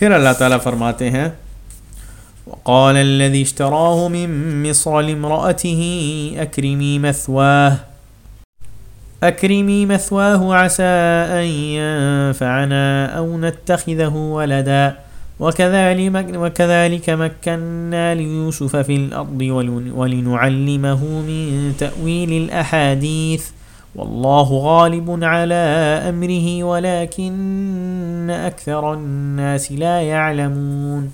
پھر اللہ تعالیٰ فرماتے ہیں وقال الذي اشتراه من مصر لامرأته أكرمي مثواه أكرمي مثواه عسى أن ينفعنا أو نتخذه ولدا وكذلك, وكذلك مكنا ليوسف في الأرض ولنعلمه من تأويل الأحاديث والله غالب على أمره ولكن أكثر الناس لا يعلمون.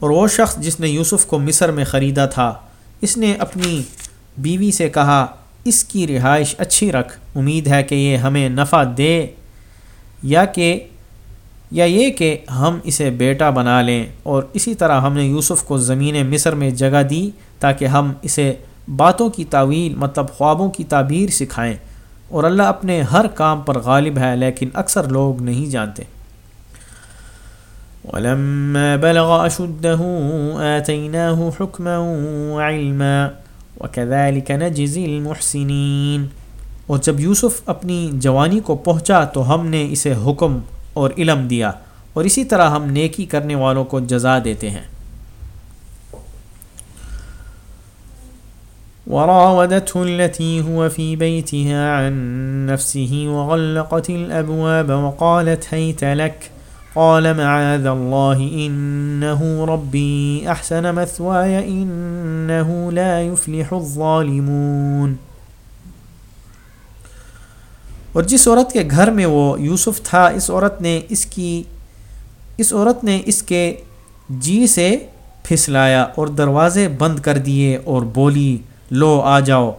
اور وہ شخص جس نے یوسف کو مصر میں خریدا تھا، اس نے اپنی بیوی سے کہا، اس کی رہائش اچھی رکھ، امید ہے کہ یہ ہمیں نفع دے، یا کہ، یا یہ کہ ہم اسے بیٹا بنا لیں۔ اور اسی طرح ہم نے یوسف کو زمین مصر میں جگہ دی تاکہ ہم اسے باتوں کی تعویل مطلب خوابوں کی تعبیر سکھائیں۔ اور اللہ اپنے ہر کام پر غالب ہے، لیکن اکثر لوگ نہیں جانتے۔ ولما بلغ أشده آتيناه حكما وعلما وكذلك نجزي المحسنين۔ اور جب یوسف اپنی جوانی کو پہنچا تو ہم نے اسے حکم اور علم دیا۔ اور اسی طرح ہم نیکی کرنے والوں کو جزا دیتے ہیں۔ وراودته التي هو في بيتها عن نفسه وغلقت الأبواب وقالت هيت لك؟ قال معاذ الله، إنه ربي أحسن مثواي، إنه لا يفلح الظالمون. اور جس عورت کے گھر میں وہ یوسف تھا، اس عورت نے اس کی، اس عورت نے اس کے جی سے پھسلایا اور دروازے بند کر دیے اور بولی لو، آ جاؤ۔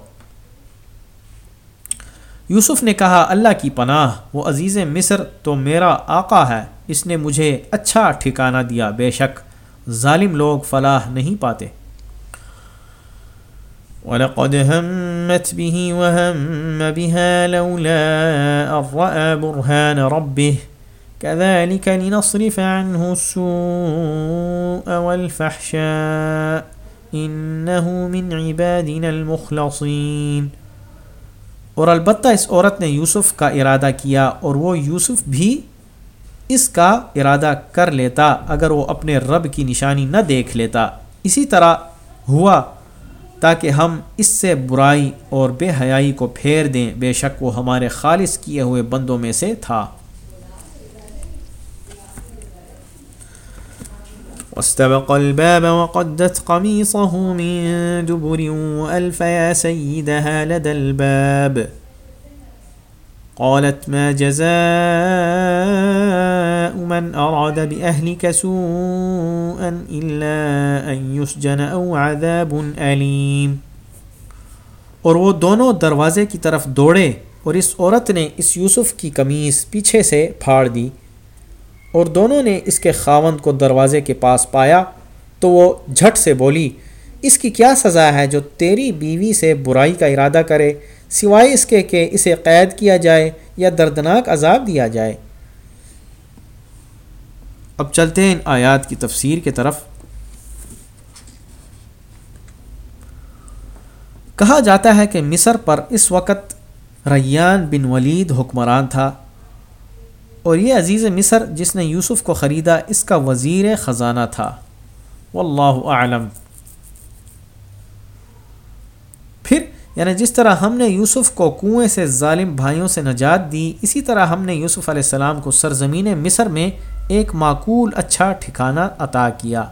یوسف نے کہا، اللہ کی پناہ، وہ عزیز مصر تو میرا آقا ہے، اس نے مجھے اچھا ٹھکانہ دیا، بے شک۔ ظالم لوگ فلاح نہیں پاتے۔ وَلَقَدْ هَمَّتْ بِهِ وَهَمَّ بِهَا لَوْلَا أَرَّأَ بُرْهَانَ رَبِّهِ۔ كَذَلِكَ لِنَصْرِفَ عَنْهُ السُّوءَ وَالْفَحْشَاءَ۔ إِنَّهُ مِنْ عِبَادِنَا الْمُخْلَصِينَ. اور البتہ اس عورت نے یوسف کا ارادہ کیا اور وہ یوسف بھی اس کا ارادہ کر لیتا اگر وہ اپنے رب کی نشانی نہ دیکھ لیتا۔ اسی طرح ہوا تاکہ ہم اس سے برائی اور بے حیائی کو پھیر دیں، بے شک وہ ہمارے خالص کیے ہوئے بندوں میں سے تھا۔ واستبق الباب وقدت قميصه من دبر وألف يا سيدها لدى الباب. قالت ما جزاء من أراد بأهلك سوءا إلا أن يسجن أو عذاب أليم. اور وہ دونوں دروازے کی طرف دوڑے اور اس عورت نے اس یوسف کی قمیص پیچھے سے پھاڑ دی اور دونوں نے اس کے خاوند کو دروازے کے پاس پایا تو وہ جھٹ سے بولی، اس کی کیا سزا ہے جو تیری بیوی سے برائی کا ارادہ کرے، سوائے اس کے کہ اسے قید کیا جائے یا دردناک عذاب دیا جائے؟ اب چلتے ہیں ان آیات کی تفسیر کے طرف۔ کہا جاتا ہے کہ مصر پر اس وقت ریان بن ولید حکمران تھا۔ اور یہ عزیز مصر جس نے یوسف کو خریدا، اس کا وزیر خزانہ تھا۔ واللہ اعلم۔ پھر یعنی جس طرح ہم نے یوسف کو کنویں سے ظالم بھائیوں سے نجات دی، اسی طرح ہم نے یوسف علیہ السلام کو سرزمین مصر میں ایک معقول اچھا ٹھکانہ عطا کیا۔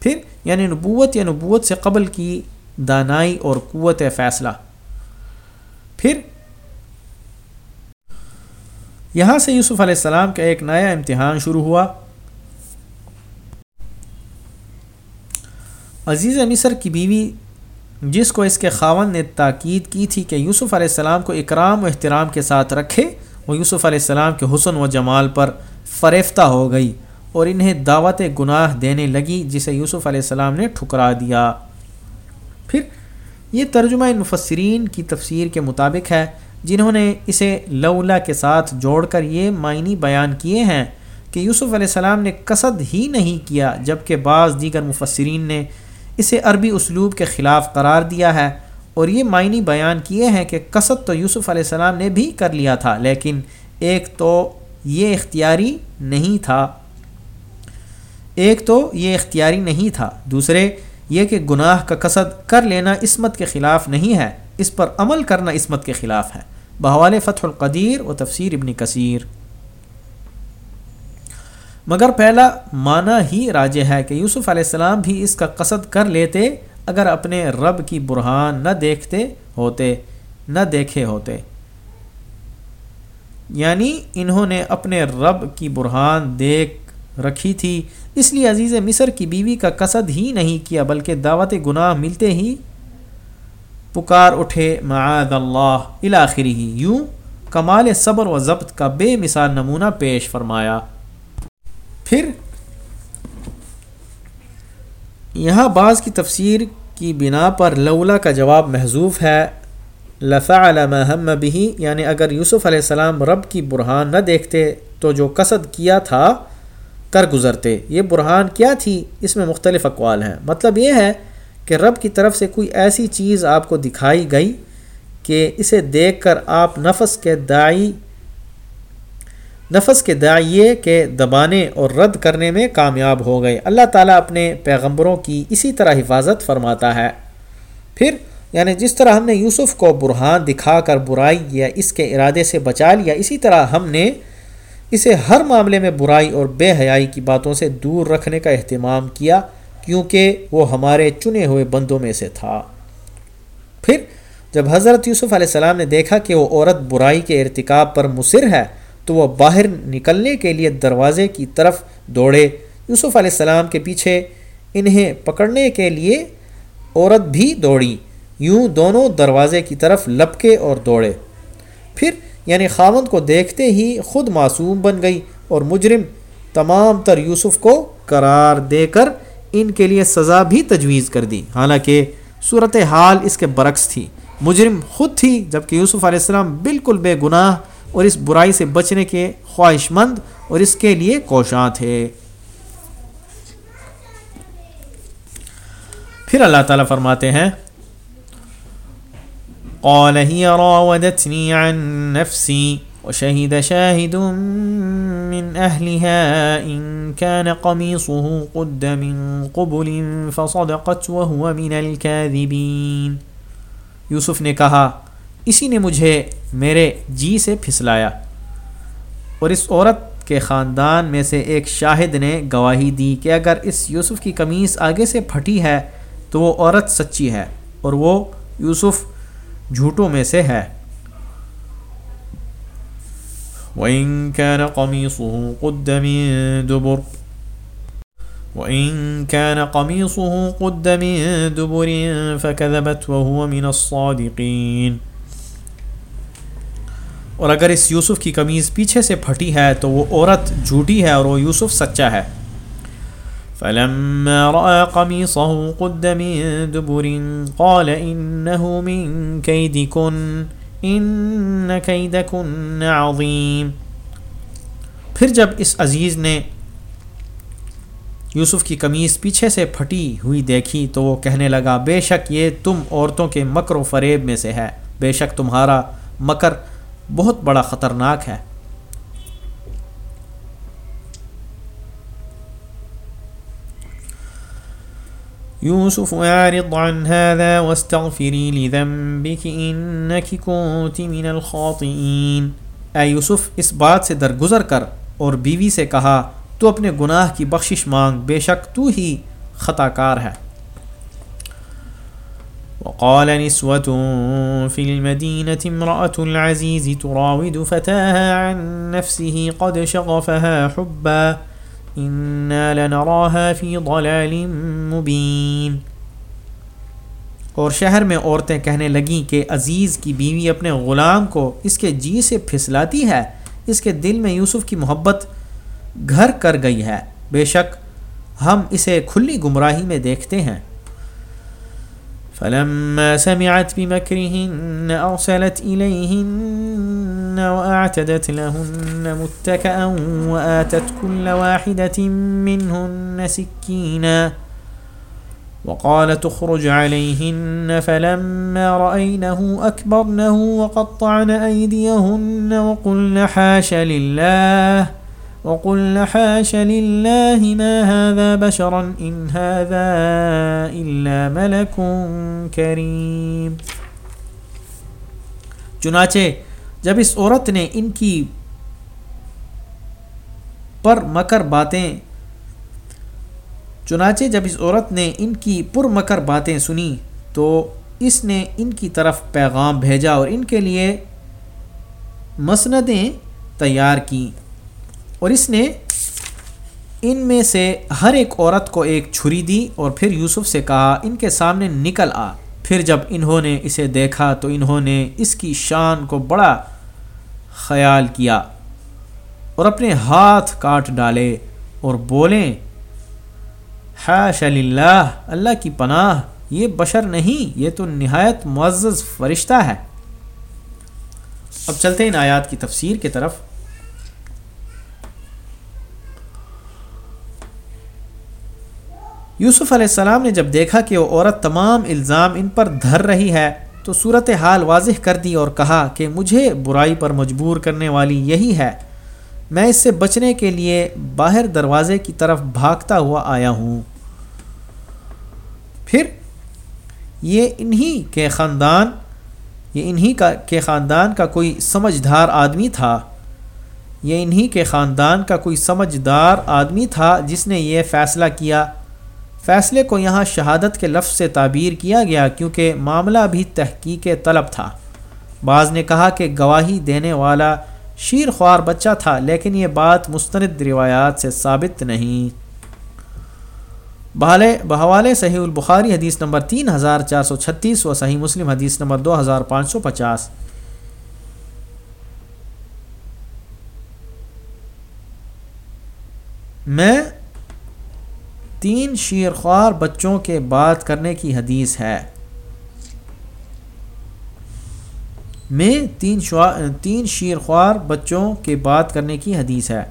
پھر یعنی نبوت یا نبوت سے قبل کی دانائی اور قوت فیصلہ۔ پھر یہاں سے یوسف علیہ السلام کا ایک نیا امتحان شروع ہوا۔ عزیز مصر کی بیوی، جس کو اس کے خاون نے تاکید کی تھی کہ یوسف علیہ السلام کو اکرام و احترام کے ساتھ رکھے، وہ یوسف علیہ السلام کے حسن و جمال پر فریفتہ ہو گئی اور انہیں دعوت گناہ دینے لگی، جسے یوسف علیہ السلام نے ٹھکرا دیا۔ پھر یہ ترجمہ مفسرین کی تفسیر کے مطابق ہے۔ جنہوں نے اسے لولا کے ساتھ جوڑ کر یہ معنی بیان کیے ہیں کہ یوسف علیہ السلام نے قصد ہی نہیں کیا جبکہ بعض دیگر مفسرین نے اسے عربی اسلوب کے خلاف قرار دیا ہے اور یہ معنی بیان کیے ہیں کہ قصد تو یوسف علیہ السلام نے بھی کر لیا تھا، لیکن ایک تو یہ اختیاری نہیں تھا۔ ایک تو یہ اختیاری نہیں تھا۔ دوسرے، یہ کہ گناہ کا قصد کر لینا عصمت کے خلاف نہیں ہے۔ اس پر عمل کرنا عصمت کے خلاف ہے۔ بحوال فتح القدیر و تفسیر ابن کثیر۔ مگر پہلا معنی ہی راج ہے کہ یوسف علیہ السلام بھی اس کا قصد کر لیتے اگر اپنے رب کی برہان نہ دیکھتے ہوتے، نہ دیکھے ہوتے۔ یعنی انہوں نے اپنے رب کی برہان دیکھ رکھی تھی۔ اس لیے عزیز مصر کی بیوی کا قصد ہی نہیں کیا، بلکہ دعوت گناہ ملتے ہی پکار اٹھے، معاذ اللہ الاخری ہی یوں کمال صبر و ضبط کا بے مثال نمونہ پیش فرمایا۔ پھر یہاں بعض کی تفسیر کی بنا پر لولا کا جواب محضوف ہے۔ لفع ہم بھی یعنی اگر یوسف علیہ السلام رب کی برہان نہ دیکھتے تو جو قصد کیا تھا، کر گزرتے۔ یہ برہان کیا تھی؟ اس میں مختلف اقوال ہیں۔ مطلب یہ ہے کہ رب کی طرف سے کوئی ایسی چیز آپ کو دکھائی گئی کہ اسے دیکھ کر آپ نفس کے دائی نفس کے دائیں کہ دبانے اور رد کرنے میں کامیاب ہو گئے۔ اللہ تعالیٰ اپنے پیغمبروں کی اسی طرح حفاظت فرماتا ہے۔ پھر یعنی جس طرح ہم نے یوسف کو برہان دکھا کر برائی یا اس کے ارادے سے بچا لیا، اسی طرح ہم نے اسے ہر معاملے میں برائی اور بے حیائی کی باتوں سے دور رکھنے کا اہتمام کیا۔ کیونکہ وہ ہمارے چنے ہوئے بندوں میں سے تھا۔ پھر جب حضرت یوسف علیہ السلام نے دیکھا کہ وہ عورت برائی کے ارتکاب پر مصر ہے، تو وہ باہر نکلنے کے لیے دروازے کی طرف دوڑے۔ یوسف علیہ السلام کے پیچھے انہیں پکڑنے کے لیے عورت بھی دوڑی۔ یوں دونوں دروازے کی طرف لپکے اور دوڑے۔ پھر یعنی خاوند کو دیکھتے ہی خود معصوم بن گئی اور مجرم تمام تر یوسف کو قرار دے کر ان کے لیے سزا بھی تجویز کر دی۔ حالانکہ صورت حال اس کے برعکس تھی۔ مجرم خود تھی، جبکہ یوسف علیہ السلام بالکل بے گناہ اور اس برائی سے بچنے کے خواہش مند اور اس کے لیے کوشاں تھے۔ پھر اللہ تعالیٰ فرماتے ہیں، قال هي راودتني عن نفسي وشهد شاهد من أهلها إن كان قميصه قد من قبل فصدقت وهو من الكاذبين۔ یوسف نے کہا، اسی نے مجھے میرے جی سے پھسلایا۔ اور اس عورت کے خاندان میں سے ایک شاہد نے گواہی دی کہ اگر اس یوسف کی قمیص آگے سے پھٹی ہے تو وہ عورت سچی ہے اور وہ یوسف جھوٹوں میں سے ہے۔ وَإِن كَانَ قَمِيصُهُ قُدَّ مِن دُبُرٍ وَإِن كَانَ قَمِيصُهُ قُدَّ مِن دُبُرٍ فَكَذَبَتْ وَهُوَ مِنَ الصَّادِقِينَ۔ اور اگر اس یوسف کی قمیض پیچھے سے پھٹی ہے تو وہ عورت جھوٹی ہے اور وہ یوسف سچا ہے۔ فلما رأى قميصه قد من دبر قال إنه من كيدكن۔ ان کیدکن عظیم پھر جب اس عزیز نے یوسف کی قمیص پیچھے سے پھٹی ہوئی دیکھی تو وہ کہنے لگا، بے شک یہ تم عورتوں کے مکر و فریب میں سے ہے۔ بے شک تمہارا مکر بہت بڑا خطرناک ہے۔ يوسف أعرض عن هذا واستغفري لذنبك إنك كنت من الخاطئين۔ اے یوسف، اس بات سے درگزر کر اور بیوی سے کہا، تو اپنے گناہ کی بخشش مانگ، بے شک تو ہی خطا کار ہے۔ وقال نسوة في المدينة امرأة العزيز تراود فتاها عن نفسه قد شغفها حبا۔ فی ضلال مبین اور شہر میں عورتیں کہنے لگیں کہ عزیز کی بیوی اپنے غلام کو اس کے جی سے پھسلاتی ہے، اس کے دل میں یوسف کی محبت گھر کر گئی ہے۔ بے شک ہم اسے کھلی گمراہی میں دیکھتے ہیں۔ فلما سمعت بمكرهن أرسلت إليهن وأعتدت لهن متكأ وآتت كل واحدة منهن سكينا وقال تخرج عليهن فلما رأينه أكبرنه وقطعن أيديهن وقلن حاش لله وقلن حاش لله ما هذا بشرا إن هذا إلا ملك كريم. چنانچہ جب اس عورت نے ان کی پر مکر باتیں چنانچہ جب اس عورت نے ان کی پر مکر باتیں سنی تو اس نے ان کی طرف پیغام بھیجا اور ان کے لیے مسندیں تیار کیں۔ اور اس نے ان میں سے ہر ایک عورت کو ایک چھری دی اور پھر یوسف سے کہا، ان کے سامنے نکل آ۔ پھر جب انہوں نے اسے دیکھا تو انہوں نے اس کی شان کو بڑا خیال کیا اور اپنے ہاتھ کاٹ ڈالے اور بولیں حاش اللہ اللہ کی پناہ، یہ بشر نہیں، یہ تو نہایت معزز فرشتہ ہے۔ اب چلتے ہیں ان آیات کی تفسیر کی طرف۔ یوسف علیہ السلام نے جب دیکھا کہ وہ عورت تمام الزام ان پر دھر رہی ہے، تو صورت حال واضح کر دی اور کہا کہ مجھے برائی پر مجبور کرنے والی یہی ہے۔ میں اس سے بچنے کے لیے باہر دروازے کی طرف بھاگتا ہوا آیا ہوں۔ پھر یہ انہی کے خاندان، یہ انہی کا، کے خاندان کا کوئی سمجھدار آدمی تھا۔ یہ انہی کے خاندان کا کوئی سمجھدار آدمی تھا جس نے یہ فیصلہ کیا۔ فیصلے کو یہاں شہادت کے لفظ سے تعبیر کیا گیا کیونکہ معاملہ بھی تحقیق طلب تھا۔ بعض نے کہا کہ گواہی دینے والا شیر خوار بچہ تھا، لیکن یہ بات مستند روایات سے ثابت نہیں۔ بحالے بحوالے صحیح البخاری حدیث نمبر تین ہزار چار سو چھتیس و صحیح مسلم حدیث نمبر دو ہزار پانچ سو پچاس۔ میں تین شیر خوار بچوں کے بات کرنے کی حدیث ہے۔ میں تین شوا تین شیر خوار بچوں کے بات کرنے کی حدیث ہے۔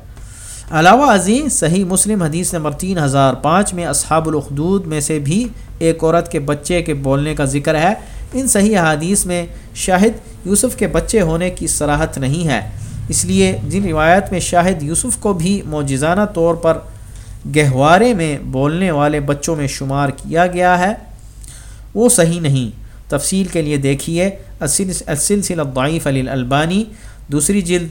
علاوہ ازیں صحیح مسلم حدیث نمبر تین ہزار پانچ میں اصحاب الخدود میں سے بھی ایک عورت کے بچے کے بولنے کا ذکر ہے۔ ان صحیح حدیث میں شاہد یوسف کے بچے ہونے کی صراحت نہیں ہے۔ اس لیے جن روایت میں شاہد یوسف کو بھی معجزانہ طور پر گہوارے میں بولنے والے بچوں میں شمار کیا گیا ہے، وہ صحیح نہیں۔ تفصیل کے لیے دیکھیے۔ السلسل الضعیف علی البانی دوسری جلد،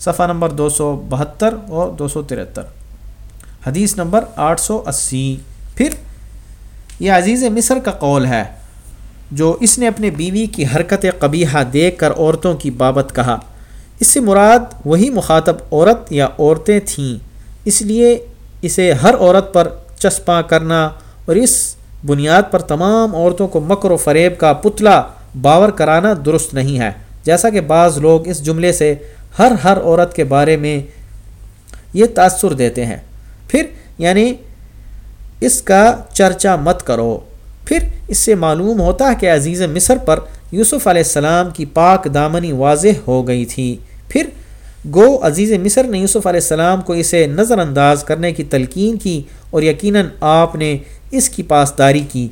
صفحہ نمبر دو سو بہتر اور دو سو ترہتر۔ حدیث نمبر آٹھ سو اسی۔ پھر، یہ عزیز مصر کا قول ہے، جو اس نے اپنے بیوی کی حرکت قبیحہ دیکھ کر عورتوں کی بابت کہا۔ اس سے مراد وہی مخاطب عورت یا عورتیں تھیں۔ اس لیے اسے ہر عورت پر چسپاں کرنا اور اس بنیاد پر تمام عورتوں کو مکر و فریب کا پتلا باور کرانا درست نہیں ہے۔ جیسا کہ بعض لوگ اس جملے سے ہر ہر عورت کے بارے میں یہ تاثر دیتے ہیں۔ پھر یعنی اس کا چرچا مت کرو۔ پھر اس سے معلوم ہوتا ہے کہ عزیز مصر پر یوسف علیہ السلام کی پاک دامنی واضح ہو گئی تھی۔ پھر گو عزیز مصر نے یوسف علیہ السلام کو اسے نظر انداز کرنے کی تلقین کی اور یقیناً آپ نے اس کی پاسداری کی۔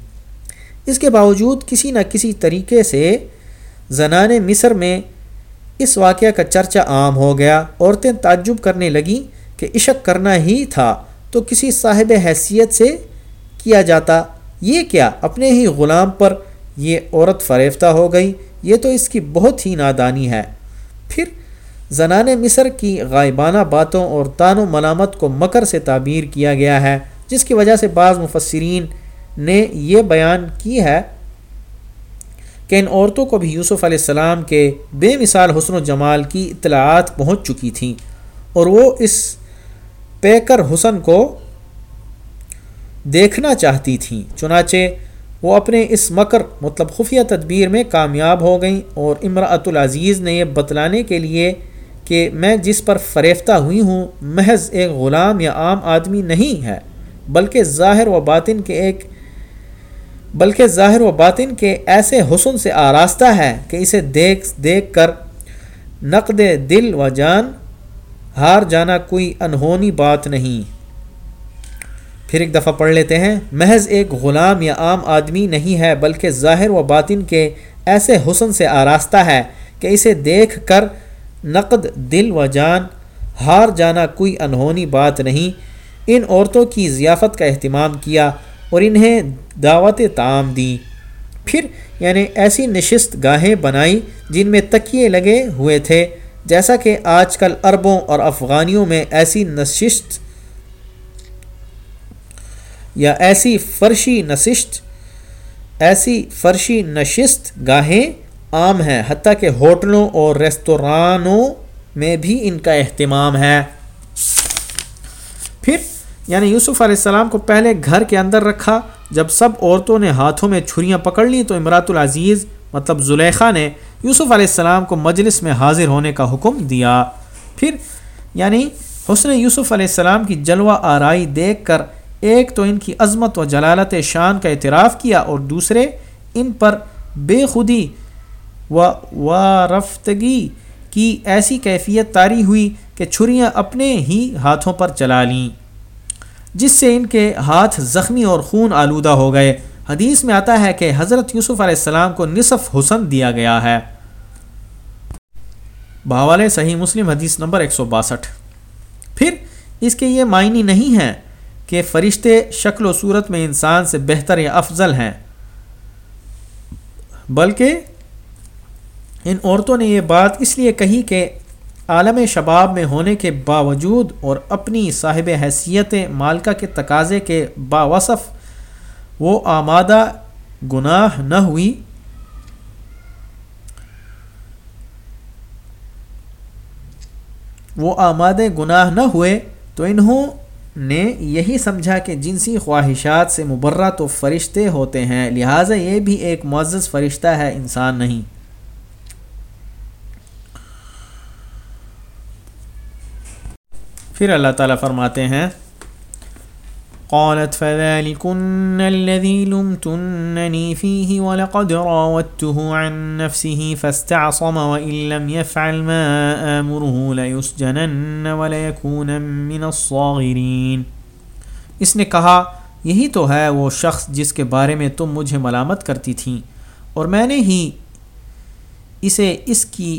اس کے باوجود کسی نہ کسی طریقے سے زنان مصر میں اس واقعہ کا چرچا عام ہو گیا۔ عورتیں تعجب کرنے لگیں کہ عشق کرنا ہی تھا تو کسی صاحب حیثیت سے کیا جاتا۔ یہ کیا؟ اپنے ہی غلام پر یہ عورت فریفتہ ہو گئی۔ یہ تو اس کی بہت ہی نادانی ہے۔ پھر زنان مصر کی غائبانہ باتوں اور تان و ملامت کو مکر سے تعبیر کیا گیا ہے، جس کی وجہ سے بعض مفسرین نے یہ بیان کی ہے کہ ان عورتوں کو بھی یوسف علیہ السلام کے بے مثال حسن و جمال کی اطلاعات پہنچ چکی تھیں اور وہ اس پیکر حسن کو دیکھنا چاہتی تھیں۔ چنانچہ وہ اپنے اس مکر مطلب خفیہ تدبیر میں کامیاب ہو گئیں اور امراۃ العزیز نے یہ بتلانے کے لیے کہ میں جس پر فریفتہ ہوئی ہوں، محض ایک غلام یا عام آدمی نہیں ہے، بلکہ ظاہر و باطن کے ایک، بلکہ ظاہر و باطن کے ایسے حسن سے آراستہ ہے کہ اسے دیکھ دیکھ کر نقد دل و جان ہار جانا کوئی انہونی بات نہیں۔ پھر ایک دفعہ پڑھ لیتے ہیں، محض ایک غلام یا عام آدمی نہیں ہے، بلکہ ظاہر و باطن کے ایسے حسن سے آراستہ ہے کہ اسے دیکھ کر نقد، دل و جان، ہار جانا کوئی انہونی بات نہیں۔ ان عورتوں کی ضیافت کا اہتمام کیا اور انہیں دعوت تعام دیں پھر یعنی ایسی نشست گاہیں بنائی جن میں تکیے لگے ہوئے تھے۔ جیسا کہ آج کل عربوں اور افغانیوں میں ایسی نشست یا ایسی فرشی نشست، ایسی فرشی نشست گاہیں عام ہیں حتیٰ کہ ہوٹلوں اور ریستورانوں میں بھی ان کا اہتمام ہے۔ پھر یعنی یوسف علیہ السلام کو پہلے گھر کے اندر رکھا، جب سب عورتوں نے ہاتھوں میں چھریاں پکڑ لیں تو امرات العزیز مطلب زلیخا نے یوسف علیہ السلام کو مجلس میں حاضر ہونے کا حکم دیا۔ پھر یعنی حسن یوسف علیہ السلام کی جلوہ آرائی دیکھ کر ایک تو ان کی عظمت و جلالت شان کا اعتراف کیا اور دوسرے، ان پر بے خودی و وارفتگی کی ایسی کیفیت طاری ہوئی کہ چھریاں اپنے ہی ہاتھوں پر چلا لیں۔ جس سے ان کے ہاتھ زخمی اور خون آلودہ ہو گئے۔ حدیث میں آتا ہے کہ حضرت یوسف علیہ السلام کو نصف حسن دیا گیا ہے۔ باوال صحیح مسلم حدیث نمبر 162 پھر اس کے یہ معنی نہیں ہیں کہ فرشتے شکل و صورت میں انسان سے بہتر یا افضل ہیں، بلکہ ان عورتوں نے یہ بات اس لیے کہی کہ عالم شباب میں ہونے کے باوجود اور اپنی صاحب حیثیت مالکہ کے تقاضے کے باوصف وہ آمادہ گناہ نہ ہوئی۔ وہ آماد گناہ نہ ہوئے تو انہوں نے یہی سمجھا کہ جنسی خواہشات سے مبرہ تو فرشتے ہوتے ہیں، لہٰذا یہ بھی ایک معزز فرشتہ ہے، انسان نہیں۔ پھر اللہ تعالیٰ فرماتے ہیں، قالت فذلكن الذي لمتنني فيه ولقد راودته عن نفسه فاستعصم وإن لم يفعل ما آمره ليسجنن وليكون من الصاغرين۔ اس نے کہا، یہی تو ہے وہ شخص جس کے بارے میں تم مجھے ملامت کرتی تھیں اور میں نے ہی اسے اس کی،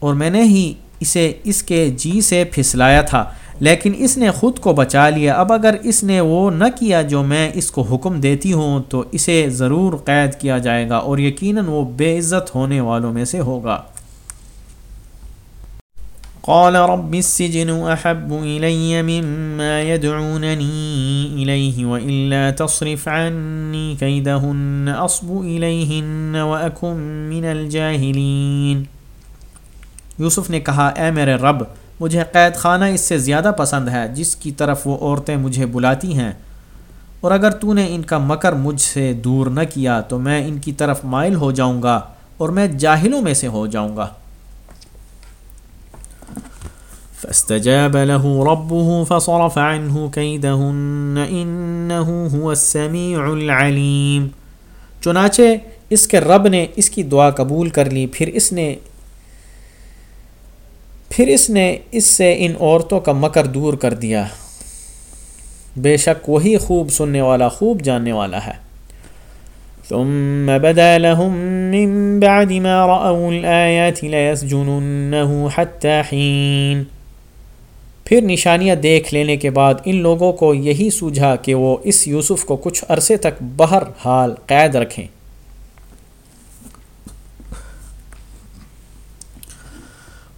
اور میں نے ہی اسے اس کے جی سے پھسلایا تھا، لیکن اس نے خود کو بچا لیا۔ اب اگر اس نے وہ نہ کیا جو میں اس کو حکم دیتی ہوں، تو اسے ضرور قید کیا جائے گا اور یقیناً وہ بے عزت ہونے والوں میں سے ہوگا۔ قال رب السجن احب الي مما يدعونني اليه والا تصرف عني كيدهن اصب اليهن واكن من الجاهلين۔ یوسف نے کہا، اے میرے رب، مجھے قید خانہ اس سے زیادہ پسند ہے، جس کی طرف وہ عورتیں مجھے بلاتی ہیں۔ اور اگر تو نے ان کا مکر مجھ سے دور نہ کیا، تو میں ان کی طرف مائل ہو جاؤں گا اور میں جاہلوں میں سے ہو جاؤں گا۔ فاستجاب له ربه فصرف عنه كيدهن هو السميع العليم۔ چنانچہ اس کے رب نے اس کی دعا قبول کر لی، پھر اس نے پھر اس نے اس سے ان عورتوں کا مکر دور کر دیا۔ بے شک وہی خوب سننے والا، خوب جاننے والا ہے۔ ثم بدا لهم من بعد ما رأوا الآيات ليسجننه حتى حين۔ پھر نشانیاں دیکھ لینے کے بعد ان لوگوں کو یہی سوجھا کہ وہ اس یوسف کو کچھ عرصے تک بہر حال قید رکھیں۔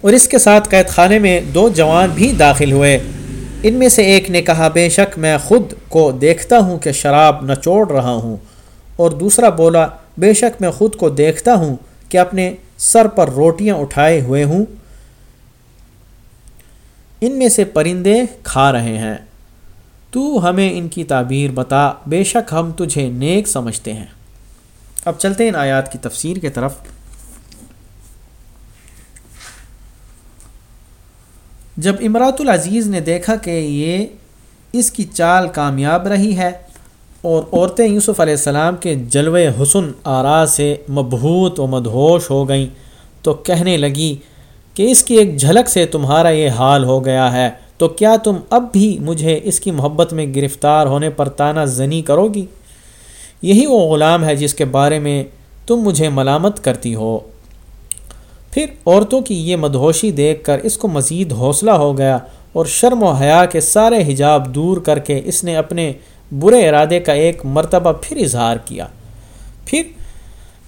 اور اس کے ساتھ قید خانے میں دو جوان بھی داخل ہوئے۔ ان میں سے ایک نے کہا، بے شک میں خود کو دیکھتا ہوں کہ شراب نچوڑ رہا ہوں۔ اور دوسرا بولا، بے شک میں خود کو دیکھتا ہوں کہ اپنے سر پر روٹیاں اٹھائے ہوئے ہوں۔ ان میں سے پرندے کھا رہے ہیں۔ تو ہمیں ان کی تعبیر بتا، بے شک ہم تجھے نیک سمجھتے ہیں۔ اب چلتے ہیں ان آیات کی تفسیر کے طرف۔ جب امراۃ العزیز نے دیکھا کہ یہ اس کی چال کامیاب رہی ہے اور عورتیں یوسف علیہ السلام کے جلوہ حسن آرا سے مبہوت و مدہوش ہو گئیں تو کہنے لگی کہ اس کی ایک جھلک سے تمہارا یہ حال ہو گیا ہے، تو کیا تم اب بھی مجھے اس کی محبت میں گرفتار ہونے پر تانا زنی کرو گی؟ یہی وہ غلام ہے جس کے بارے میں تم مجھے ملامت کرتی ہو۔ پھر عورتوں کی یہ مدہوشی دیکھ کر اس کو مزید حوصلہ ہو گیا اور شرم و حیا کے سارے حجاب دور کر کے اس نے اپنے برے ارادے کا ایک مرتبہ پھر اظہار کیا۔ پھر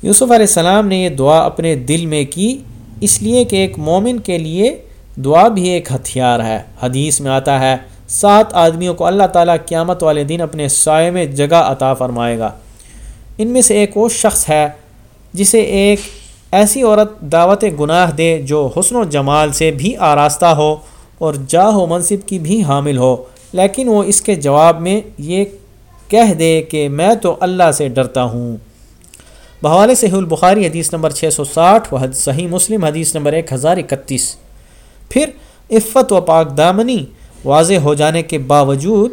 یوسف علیہ السلام نے یہ دعا اپنے دل میں کی، اس لیے کہ ایک مومن کے لیے دعا بھی ایک ہتھیار ہے۔ حدیث میں آتا ہے، سات آدمیوں کو اللہ تعالیٰ قیامت والے دن اپنے سائے میں جگہ عطا فرمائے گا۔ ان میں سے ایک وہ شخص ہے جسے ایک ایسی عورت دعوت گناہ دے جو حسن و جمال سے بھی آراستہ ہو اور جاہ و منصب کی بھی حامل ہو۔ لیکن وہ اس کے جواب میں یہ کہہ دے کہ میں تو اللہ سے ڈرتا ہوں۔ بحوالے سے البخاری حدیث نمبر 660 و صحیح مسلم حدیث نمبر 1031 پھر عفت و پاک دامنی واضح ہو جانے کے باوجود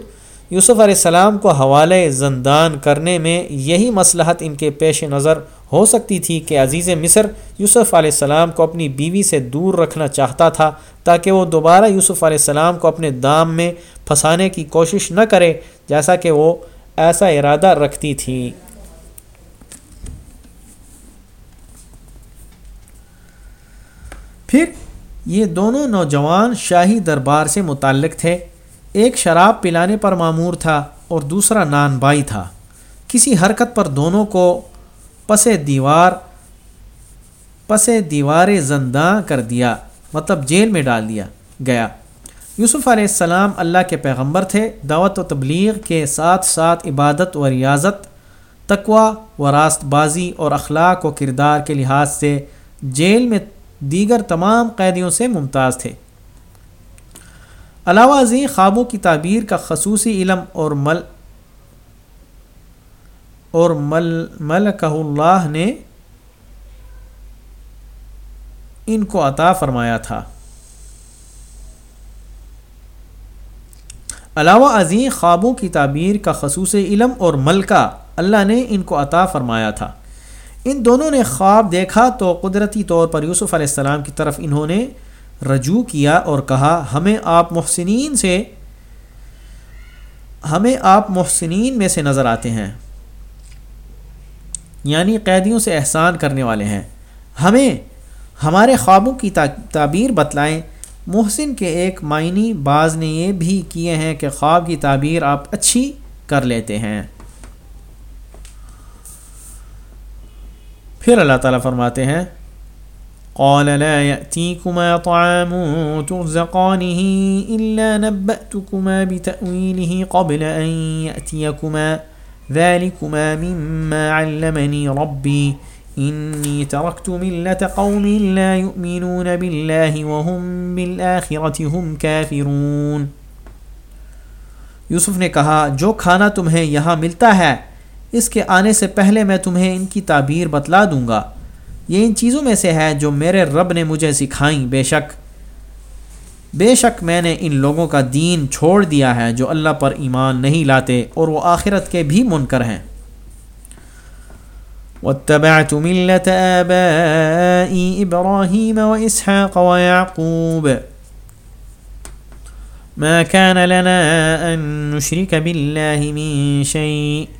یوسف علیہ السلام کو حوالے زندان کرنے میں یہی مصلحت ان کے پیش نظر ہو سکتی تھی کہ عزیز مصر یوسف علیہ السلام کو اپنی بیوی سے دور رکھنا چاہتا تھا تاکہ وہ دوبارہ یوسف علیہ السلام کو اپنے دام میں پھنسانے کی کوشش نہ کرے، جیسا کہ وہ ایسا ارادہ رکھتی تھی۔ پھر یہ دونوں نوجوان شاہی دربار سے متعلق تھے۔ ایک شراب پلانے پر معمور تھا اور دوسرا نان بائی تھا۔ کسی حرکت پر دونوں کو پس دیوار پس دیوار زنداں کر دیا مطلب جیل میں ڈال دیا گیا۔ یوسف علیہ السلام اللہ کے پیغمبر تھے، دعوت و تبلیغ کے ساتھ ساتھ عبادت و ریاضت تقوا و راست بازی اور اخلاق و کردار کے لحاظ سے جیل میں دیگر تمام قیدیوں سے ممتاز تھے۔ علاوہ ازیں خوابوں کی تعبیر کا خصوصی علم اور مل اور مل ملکہ اللہ نے ان کو عطا فرمایا تھا۔ علاوہ ازیں خوابوں کی تعبیر کا خصوصی علم اور ملکہ اللہ نے ان کو عطا فرمایا تھا۔ ان دونوں نے خواب دیکھا تو قدرتی طور پر یوسف علیہ السلام کی طرف انہوں نے رجوع کیا اور کہا، ہمیں آپ محسنین سے، ہمیں آپ محسنین میں سے نظر آتے ہیں۔ یعنی قیدیوں سے احسان کرنے والے ہیں۔ ہمیں، ہمارے خوابوں کی تعبیر بتلائیں۔ محسن کے ایک معنی بعض نے یہ بھی کیے ہیں کہ خواب کی تعبیر آپ اچھی کر لیتے ہیں۔ پھر اللہ تعالیٰ فرماتے ہیں قال لا يأتيكما طعام ترزقانه إلا نبأتكما بتأويله قبل أن يأتيكما. ذلكما مما علمني ربي. إني تركت ملة قوم لا يؤمنون بالله وهم بالآخرة هم كافرون. یوسف نے کہا، جو کھانا تمہیں یہاں ملتا ہے، اس کے آنے سے پہلے میں تمہیں ان کی تعبیر بتلا دوں گا۔ یہ ان چیزوں میں سے ہے جو میرے رب نے مجھے سکھائیں، بے شک۔ بے شک میں نے ان لوگوں کا دین چھوڑ دیا ہے جو اللہ پر ایمان نہیں لاتے اور وہ آخرت کے بھی منکر ہیں۔ واتبعت ملة آبائي إبراهيم وإسحاق ويعقوب ما كان لنا أن نشرك بالله من شيء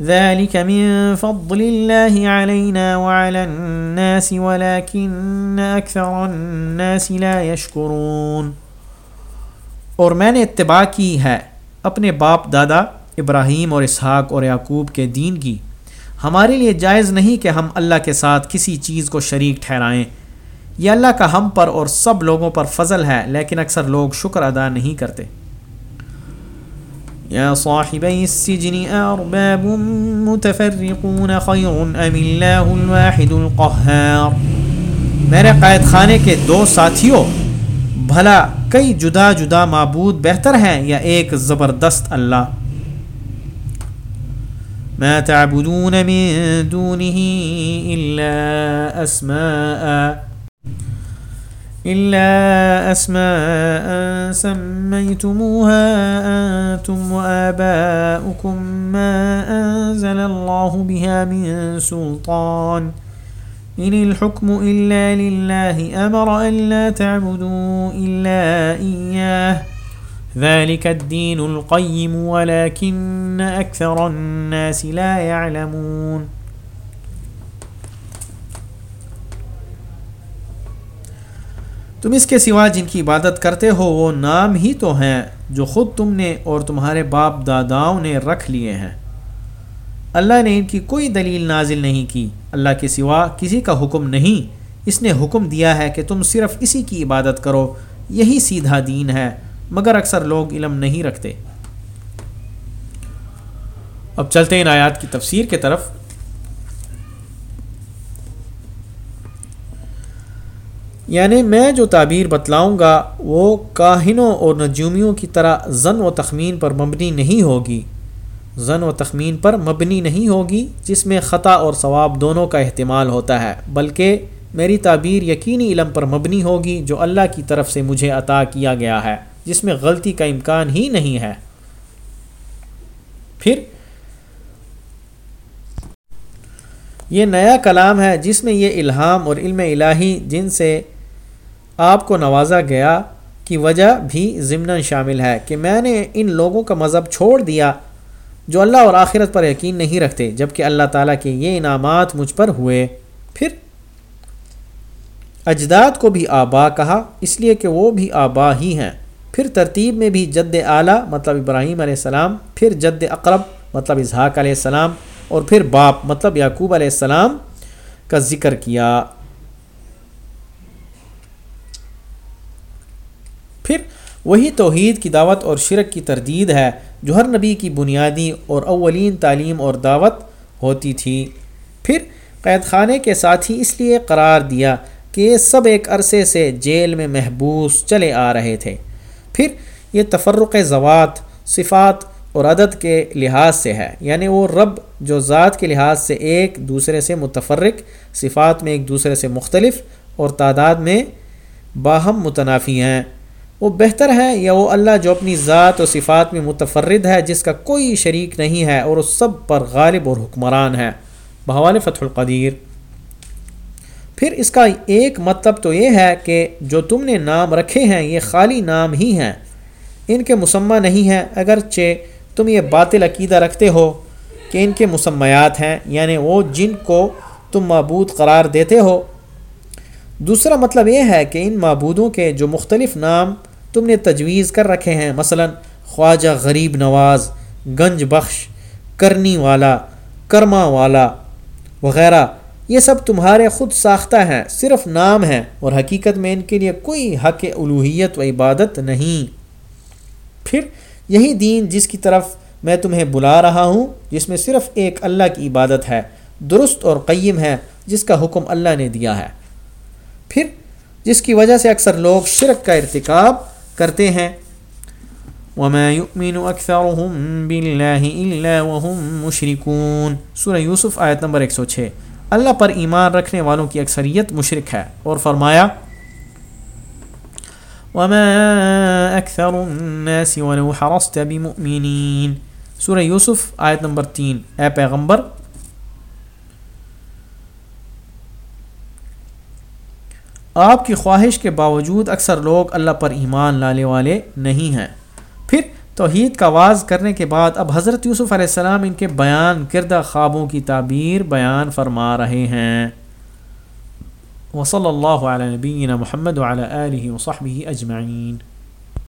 ذلك من فضل الله علينا وعلى الناس، ولكن أكثر الناس لا يشكرون۔ اور میں نے اتباع کی ہے اپنے باپ دادا ابراہیم اور اسحاق اور یعقوب کے دین کی۔ ہمارے لیے جائز نہیں کہ ہم اللہ کے ساتھ کسی چیز کو شریک ٹھہرائیں۔ یہ اللہ کا ہم پر اور سب لوگوں پر فضل ہے، لیکن اکثر لوگ شکر ادا نہیں کرتے۔ يا صاحبي السجن أرباب متفرقون خير أم الله الواحد القهار؟ میرے قید خانے کے دو ساتھیوں، بھلا کئی جدا جدا معبود بہتر ہیں یا ایک زبردست اللہ؟ ما تعبدون من دونه إلا أسماء. إلا أسماء سميتموها أنتم وآباؤكم ما أنزل الله بها من سلطان. إن الحكم إلا لله أمر أن لا تعبدوا إلا إياه. ذلك الدين القيم ولكن أكثر الناس لا يعلمون. تم اس کے سوا جن کی عبادت کرتے ہو، وہ نام ہی تو ہیں جو خود تم نے اور تمہارے باپ داداؤں نے رکھ لیے ہیں۔ اللہ نے ان کی کوئی دلیل نازل نہیں کی۔ اللہ کے سوا کسی کا حکم نہیں۔ اس نے حکم دیا ہے کہ تم صرف اسی کی عبادت کرو۔ یہی سیدھا دین ہے، مگر اکثر لوگ علم نہیں رکھتے۔ اب چلتے ان آیات کی تفسیر کے طرف۔ یعنی میں جو تعبیر بتلاؤں گا وہ کاہنوں اور نجومیوں کی طرح زن و تخمین پر مبنی نہیں ہوگی۔ زن و تخمین پر مبنی نہیں ہوگی جس میں خطا اور ثواب دونوں کا احتمال ہوتا ہے، بلکہ میری تعبیر یقینی علم پر مبنی ہوگی جو اللہ کی طرف سے مجھے عطا کیا گیا ہے، جس میں غلطی کا امکان ہی نہیں ہے۔ پھر، یہ نیا کلام ہے جس میں یہ الہام اور علم الہی جن سے آپ کو نوازا گیا کی وجہ بھی ضمن شامل ہے کہ میں نے ان لوگوں کا مذہب چھوڑ دیا جو اللہ اور آخرت پر یقین نہیں رکھتے جبکہ اللہ تعالیٰ کے یہ انعامات مجھ پر ہوئے۔ پھر اجداد کو بھی آبا کہا، اس لیے کہ وہ بھی آبا ہی ہیں۔ پھر ترتیب میں بھی جد اعلیٰ مطلب ابراہیم علیہ السلام، پھر جد اقرب مطلب اظہاق علیہ السلام، اور پھر باپ مطلب یعقوب علیہ السلام کا ذکر کیا۔ پھر وہی توحید کی دعوت اور شرک کی تردید ہے جو ہر نبی کی بنیادی اور اولین تعلیم اور دعوت ہوتی تھی۔ پھر قید خانے کے ساتھ ہی اس لیے قرار دیا کہ یہ سب ایک عرصے سے جیل میں محبوس چلے آ رہے تھے۔ پھر یہ تفرق ضوات صفات اور عدد کے لحاظ سے ہے۔ یعنی وہ رب جو ذات کے لحاظ سے ایک دوسرے سے متفرق، صفات میں ایک دوسرے سے مختلف اور تعداد میں باہم متنافی ہیں۔ وہ بہتر ہے یا وہ اللہ جو اپنی ذات و صفات میں متفرد ہے، جس کا کوئی شریک نہیں ہے اور اس سب پر غالب اور حکمران ہے۔ بحوال فتح القدیر۔ پھر اس کا ایک مطلب تو یہ ہے کہ جو تم نے نام رکھے ہیں، یہ خالی نام ہی ہیں۔ ان کے مسمہ نہیں ہیں، اگرچہ تم یہ باطل عقیدہ رکھتے ہو کہ ان کے مسمیات ہیں یعنی وہ جن کو تم معبود قرار دیتے ہو۔ دوسرا مطلب یہ ہے کہ ان معبودوں کے جو مختلف نام تم نے تجویز کر رکھے ہیں، مثلا خواجہ غریب نواز، گنج بخش، کرنی والا، کرما والا وغیرہ، یہ سب تمہارے خود ساختہ ہیں، صرف نام ہیں اور حقیقت میں ان کے لیے کوئی حق الوحیت و عبادت نہیں۔ پھر یہی دین جس کی طرف میں تمہیں بلا رہا ہوں، جس میں صرف ایک اللہ کی عبادت ہے، درست اور قیم ہے، جس کا حکم اللہ نے دیا ہے۔ پھر جس کی وجہ سے اکثر لوگ شرک کا ارتکاب کرتے ہیں۔ وما يؤمن أكثرهم بالله إلا وهم مشركون۔ سورہ یوسف آیت نمبر 106 اللہ پر ایمان رکھنے والوں کی اکثریت مشرق ہے۔ اور فرمایا، وما اکثر الناس ولو حرست بمؤمنین سورہ یوسف آیت نمبر تین۔ اے پیغمبر آپ کی خواہش کے باوجود اکثر لوگ اللہ پر ایمان لانے والے نہیں ہیں۔ پھر توحید کا آواز کرنے کے بعد اب حضرت یوسف علیہ السلام ان کے بیان کردہ خوابوں کی تعبیر بیان فرما رہے ہیں۔ وصلی اللہ علیہ نبین محمد علیہ وصحبہ اجمعین۔